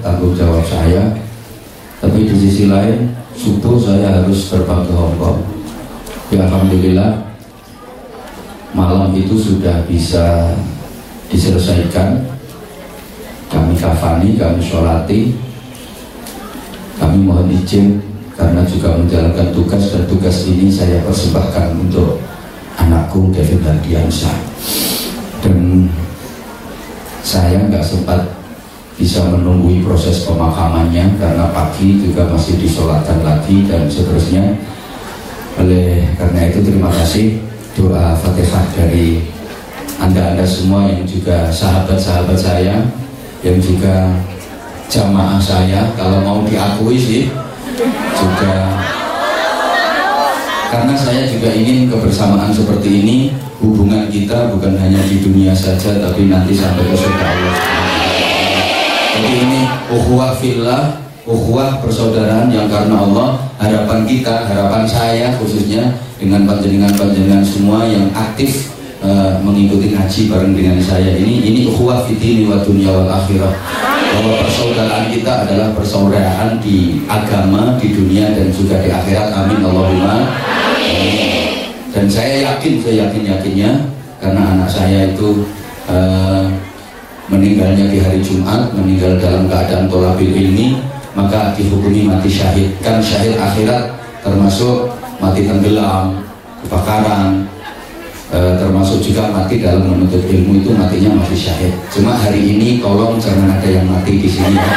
tanggung jawab saya. Tapi di sisi lain subuh saya harus terbang ke Hongkong ya Alhamdulillah malam itu sudah bisa diselesaikan. Kami kafani, kami sholati. Kami mohon izin karena juga menjalankan tugas dan tugas ini saya persembahkan untuk anakku David Hardiansyah. Dan saya nggak sempat bisa menunggu proses pemakamannya karena pagi juga masih disolatkan lagi dan seterusnya. Oleh karena itu terima kasih. Doa fatihah dari anda-anda semua yang juga sahabat-sahabat saya yang juga jamaah saya. Kalau mau diakui sih juga. Karena saya juga ingin kebersamaan seperti ini hubungan kita bukan hanya di dunia saja tapi nanti sampai ke surga Allah ukhuwah fillah ukhuwah persaudaraan yang karena Allah harapan kita harapan saya khususnya dengan panjenengan-panjenengan semua yang aktif uh, mengikuti ngaji bareng dengan saya ini ini ukhuwah fitini wa dunia wal akhirah. Bahwa persaudaraan kita adalah persaudaraan di agama di dunia dan juga di akhirat. Amin Allahumma. Dan saya yakin saya yakin yakinnya karena anak saya itu uh, meninggalnya di hari Jumat meninggal dalam keadaan tolabil ini maka dihukumi mati syahid kan syahid akhirat termasuk mati tenggelam, kebakaran, e, termasuk juga mati dalam menuntut ilmu itu matinya mati syahid. Cuma hari ini tolong jangan ada yang mati di sini ya.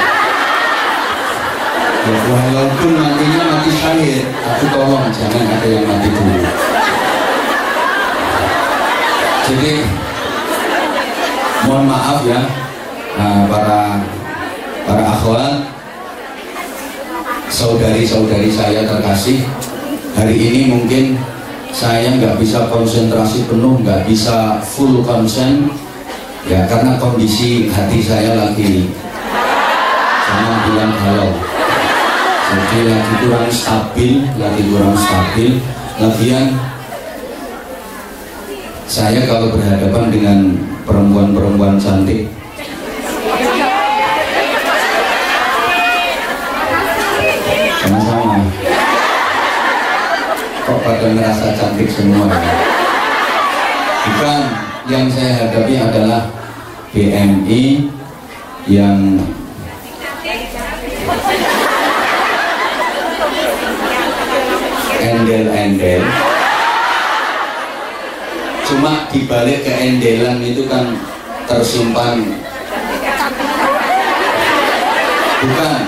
ya walaupun matinya mati syahid, tapi tolong jangan ada yang mati dulu. Jadi mohon maaf ya nah, para para akhwat saudari-saudari saya terkasih. Hari ini mungkin saya nggak bisa konsentrasi penuh nggak bisa full konsen ya karena kondisi hati saya lagi jangan bilang halo jadi lagi kurang stabil lagi kurang stabil. Lagian saya kalau berhadapan dengan perempuan-perempuan cantik. Sama-sama. Kok pada merasa cantik semua ya? bukan yang saya hadapi adalah BMI yang endel-endel cuma dibalik keendelan itu kan tersimpan. Bukan.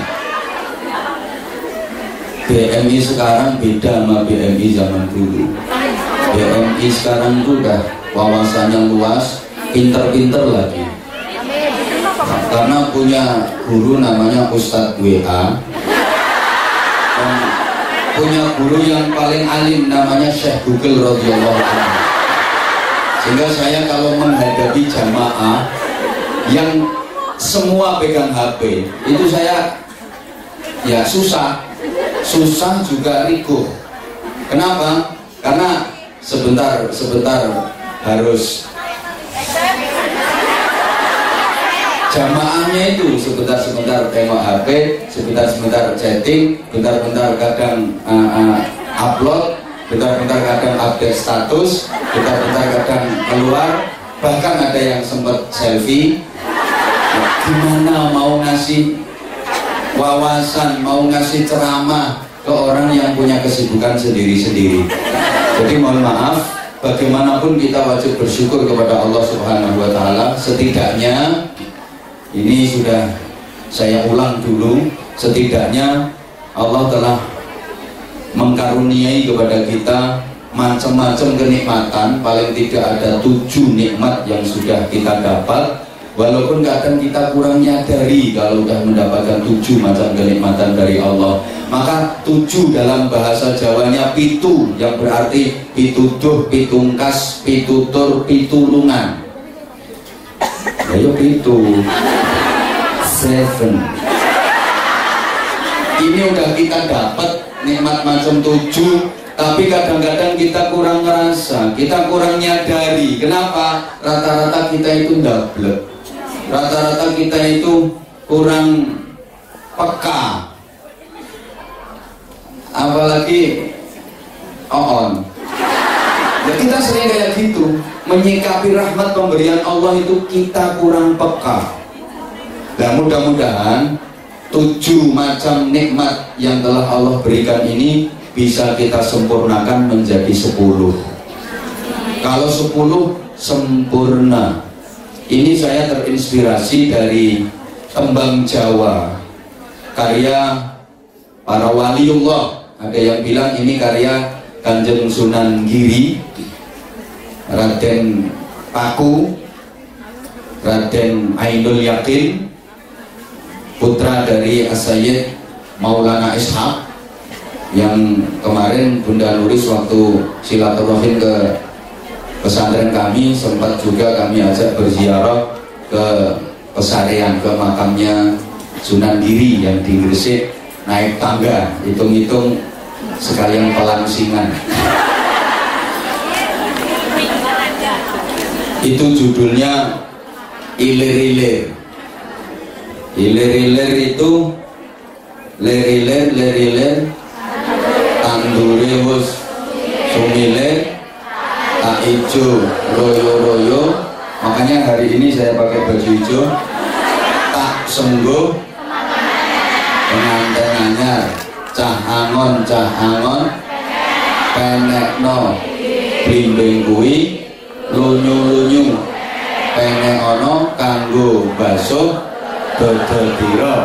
BMI sekarang beda sama BMI zaman dulu. BMI sekarang itu udah wawasannya luas pinter-pinter lagi. Karena punya guru namanya Ustadz WA punya guru yang paling alim namanya Syekh Google radhiyallahu anhu sehingga saya kalau menghadapi jamaah yang semua pegang HP itu saya ya susah. Susah juga rikuh. Kenapa? karena sebentar sebentar harus jamaahnya itu sebentar-sebentar tengok HP sebentar-sebentar chatting bentar-bentar kadang uh, uh, upload bentar-bentar kadang update status bentar-bentar kadang keluar bahkan ada yang sempat selfie gimana mau ngasih wawasan, mau ngasih ceramah ke orang yang punya kesibukan sendiri-sendiri. Jadi mohon maaf, bagaimanapun kita wajib bersyukur kepada Allah Subhanahu wa taala. Setidaknya ini sudah saya ulang dulu, setidaknya Allah telah mengkaruniai kepada kita macam-macam kenikmatan paling tidak ada tujuh nikmat yang sudah kita dapat. Walaupun kadang kita kurang nyadari kalau sudah mendapatkan tujuh macam kenikmatan dari Allah. Maka tujuh dalam bahasa Jawanya pitu Yang berarti pituduh, pitungkas, pitutur, pitulungan Ayo pitu. Seven. Ini udah kita dapat nikmat macam tujuh tapi kadang-kadang kita kurang ngerasa, kita kurang nyadari. Kenapa? Rata-rata kita itu ndablek. Rata-rata kita itu kurang peka. Apalagi on. Ya kita sering kayak gitu. Menyikapi rahmat pemberian Allah itu kita kurang peka. Dan mudah-mudahan tujuh macam nikmat yang telah Allah berikan ini bisa kita sempurnakan menjadi sepuluh. Kalau sepuluh sempurna. Ini saya terinspirasi dari tembang Jawa. Karya para waliullah. Ada yang bilang ini karya Kanjeng Sunan Giri Raden Paku Raden Ainul Yakin putra dari Asyid Maulana Ishaq yang kemarin Bunda Nuris waktu silaturahim ke pesantren kami sempat juga kami ajak berziarah ke pesarian ke makamnya Sunan Giri yang di Gresik naik tangga hitung-hitung sekalian pelangsingan itu judulnya ilir-ilir ilir-ilir itu tandure wis sumile tak ijo royo-royo. Makanya hari ini saya pakai baju hijau. Tak sembuh pengantin anyar cah angon cah angon penekno blimbing kuwi. Lunyu-lunyu. Penek kanggo basuh dodo tira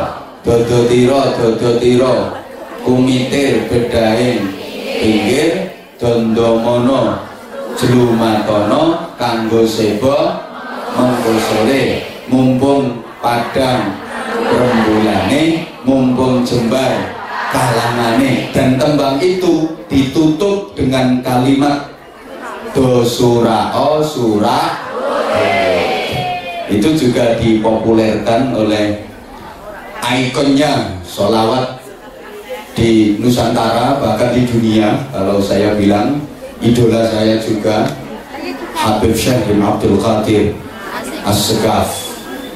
dodo tira dodo tira kumitir bedaing pinggir dondomono. Jelumatono kanggo seba mengko sore mumpung padang rembulane mumpung jembar kalangane dan tembang itu ditutup dengan kalimat do surah oh surah itu juga dipopulerkan oleh ikonnya sholawat di Nusantara bahkan di dunia. Kalau saya bilang idola saya juga Habib Syekh bin Abdul Qadir As-Segaf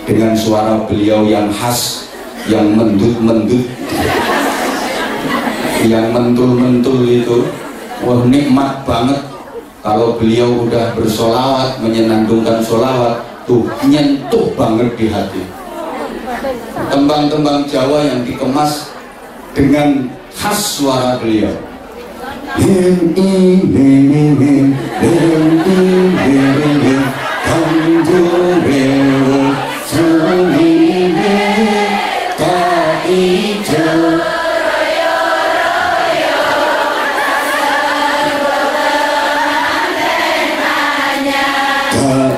dengan suara beliau yang khas yang mendut-mendut. Yang mentul-mentul itu wah nikmat banget. Kalau beliau udah bersolawat menyenandungkan solawat tuh nyentuh banget di hati. Tembang-tembang Jawa yang dikemas dengan khas suara beliau